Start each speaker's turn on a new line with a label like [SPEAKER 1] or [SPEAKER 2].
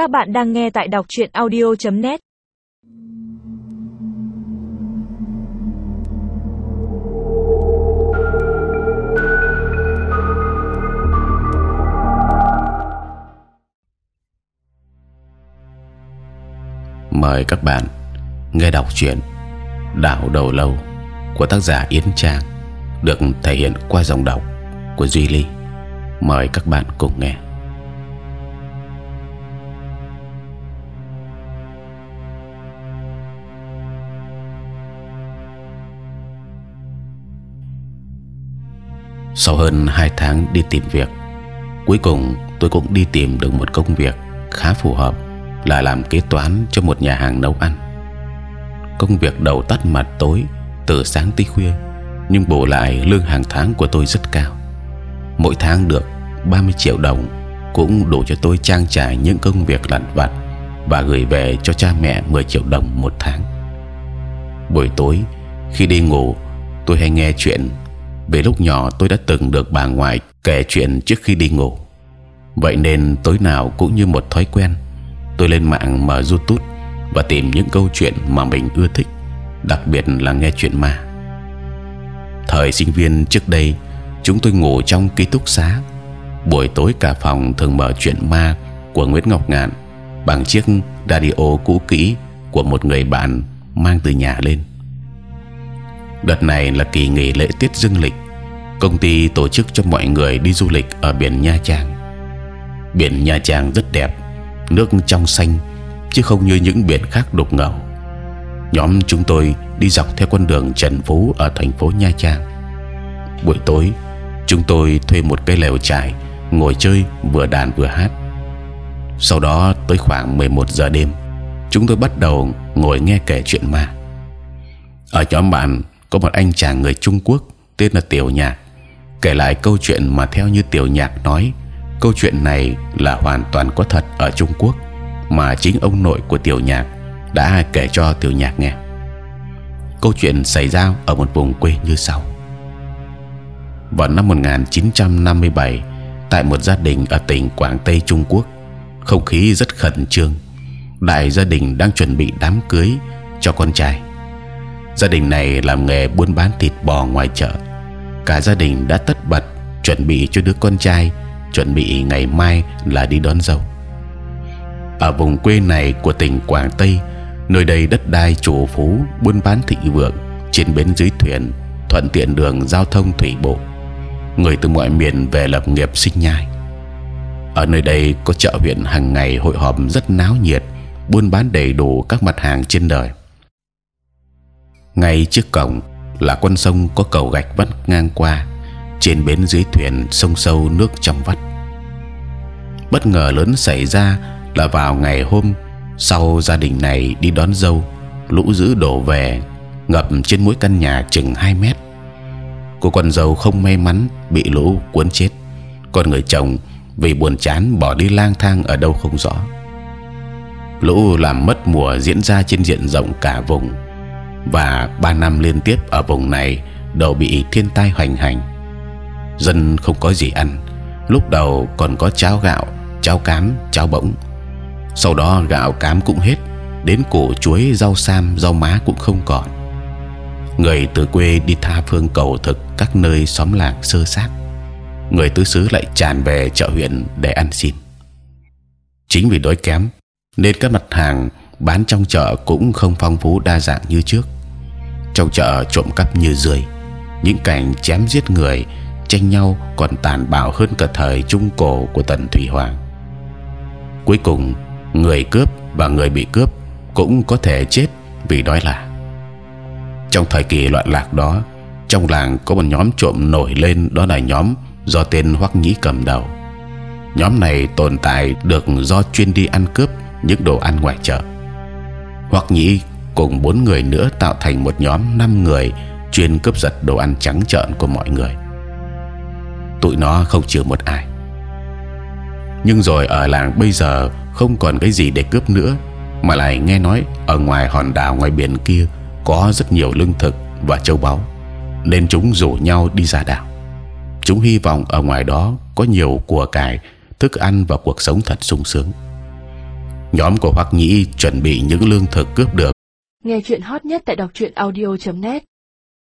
[SPEAKER 1] Các bạn đang nghe tại đọc truyện audio.net.
[SPEAKER 2] Mời các bạn nghe đọc truyện Đảo Đầu Lâu của tác giả Yến Trang, được thể hiện qua dòng đọc của Duy Ly. Mời các bạn cùng nghe. Sau hơn 2 tháng đi tìm việc, cuối cùng tôi cũng đi tìm được một công việc khá phù hợp là làm kế toán cho một nhà hàng nấu ăn. Công việc đầu tắt mặt tối từ sáng tới khuya, nhưng bù lại lương hàng tháng của tôi rất cao. Mỗi tháng được 30 triệu đồng cũng đủ cho tôi trang trải những công việc lặt vặt và gửi về cho cha mẹ 10 triệu đồng một tháng. Buổi tối khi đi ngủ, tôi hay nghe chuyện về lúc nhỏ tôi đã từng được bà ngoại kể chuyện trước khi đi ngủ. Vậy nên tối nào cũng như một thói quen, tôi lên mạng mở YouTube và tìm những câu chuyện mà mình ưa thích, đặc biệt là nghe chuyện ma. Thời sinh viên trước đây, chúng tôi ngủ trong ký túc xá. Buổi tối cả phòng thường mở chuyện ma của Nguyễn Ngọc Ngạn bằng chiếc radio cũ kỹ của một người bạn mang từ nhà lên. Đợt này là kỳ nghỉ lễ Tết Dương lịch, công ty tổ chức cho mọi người đi du lịch ở biển Nha Trang. Biển Nha Trang rất đẹp, nước trong xanh, chứ không như những biển khác đục ngầu. Nhóm chúng tôi đi dọc theo con đường Trần Phú ở thành phố Nha Trang. Buổi tối, chúng tôi thuê một cây lều trải, ngồi chơi vừa đàn vừa hát. Sau đó tới khoảng 11 giờ đêm, chúng tôi bắt đầu ngồi nghe kể chuyện ma. Ở nhóm bạn có một anh chàng người Trung Quốc tên là Tiểu Nhạc kể lại câu chuyện mà theo như Tiểu Nhạc nói, câu chuyện này là hoàn toàn có thật ở Trung Quốc mà chính ông nội của Tiểu Nhạc đã kể cho Tiểu Nhạc nghe. Câu chuyện xảy ra ở một vùng quê như sau. Vào năm 1957, tại một gia đình ở tỉnh Quảng Tây Trung Quốc, không khí rất khẩn trương. Đại gia đình đang chuẩn bị đám cưới cho con trai gia đình này làm nghề buôn bán thịt bò ngoài chợ. Cả gia đình đã tất bật chuẩn bị cho đứa con trai, chuẩn bị ngày mai là đi đón dâu. Ở vùng quê này của tỉnh Quảng Tây, nơi đây đất đai chủ phú, buôn bán thịnh vượng, trên bến dưới thuyền, thuận tiện đường giao thông thủy bộ. Người từ mọi miền về lập nghiệp sinh nhai. Ở nơi đây có chợ huyện hàng ngày hội họp rất náo nhiệt, buôn bán đầy đủ các mặt hàng trên đời ngay trước cổng là con sông có cầu gạch vắt ngang qua, trên bến dưới thuyền sông sâu nước trong vắt. Bất ngờ lớn xảy ra là vào ngày hôm sau gia đình này đi đón dâu, lũ dữ đổ về, ngập trên mỗi căn nhà chừng 2 mét. Cô con dâu không may mắn bị lũ cuốn chết còn người chồng vì buồn chán bỏ đi lang thang ở đâu không rõ. Lũ làm mất mùa diễn ra trên diện rộng cả vùng và ba năm liên tiếp ở vùng này đều bị thiên tai hoành hành. Dân không có gì ăn. Lúc đầu còn có cháo gạo, cháo cám, cháo bỗng. Sau đó gạo cám cũng hết, đến củ chuối, rau sam, rau má cũng không còn. Người từ quê đi tha phương cầu thực các nơi xóm làng sơ sát. Người tứ xứ lại tràn về chợ huyện để ăn xin. Chính vì đói kém, nên các mặt hàng bán trong chợ cũng không phong phú đa dạng như trước. Trong chợ trộm cắp như rơi, những cảnh chém giết người, tranh nhau còn tàn bạo hơn cả thời trung cổ của tần thủy hoàng. Cuối cùng, người cướp và người bị cướp cũng có thể chết vì đói là. Trong thời kỳ loạn lạc đó, trong làng có một nhóm trộm nổi lên, đó là nhóm do tên Hoắc Nhĩ cầm đầu. Nhóm này tồn tại được do chuyên đi ăn cướp những đồ ăn ngoài chợ hoặc nhĩ cùng bốn người nữa tạo thành một nhóm năm người chuyên cướp giật đồ ăn trắng trợn của mọi người. Tụi nó không chừa một ai. Nhưng rồi ở làng bây giờ không còn cái gì để cướp nữa, mà lại nghe nói ở ngoài hòn đảo ngoài biển kia có rất nhiều lương thực và châu báu, nên chúng rủ nhau đi ra đảo. Chúng hy vọng ở ngoài đó có nhiều của cải, thức ăn và cuộc sống thật sung sướng nhóm của Hoắc Nhĩ chuẩn bị những lương thực cướp được.
[SPEAKER 3] Nghe chuyện hot nhất tại đọc truyện audio.net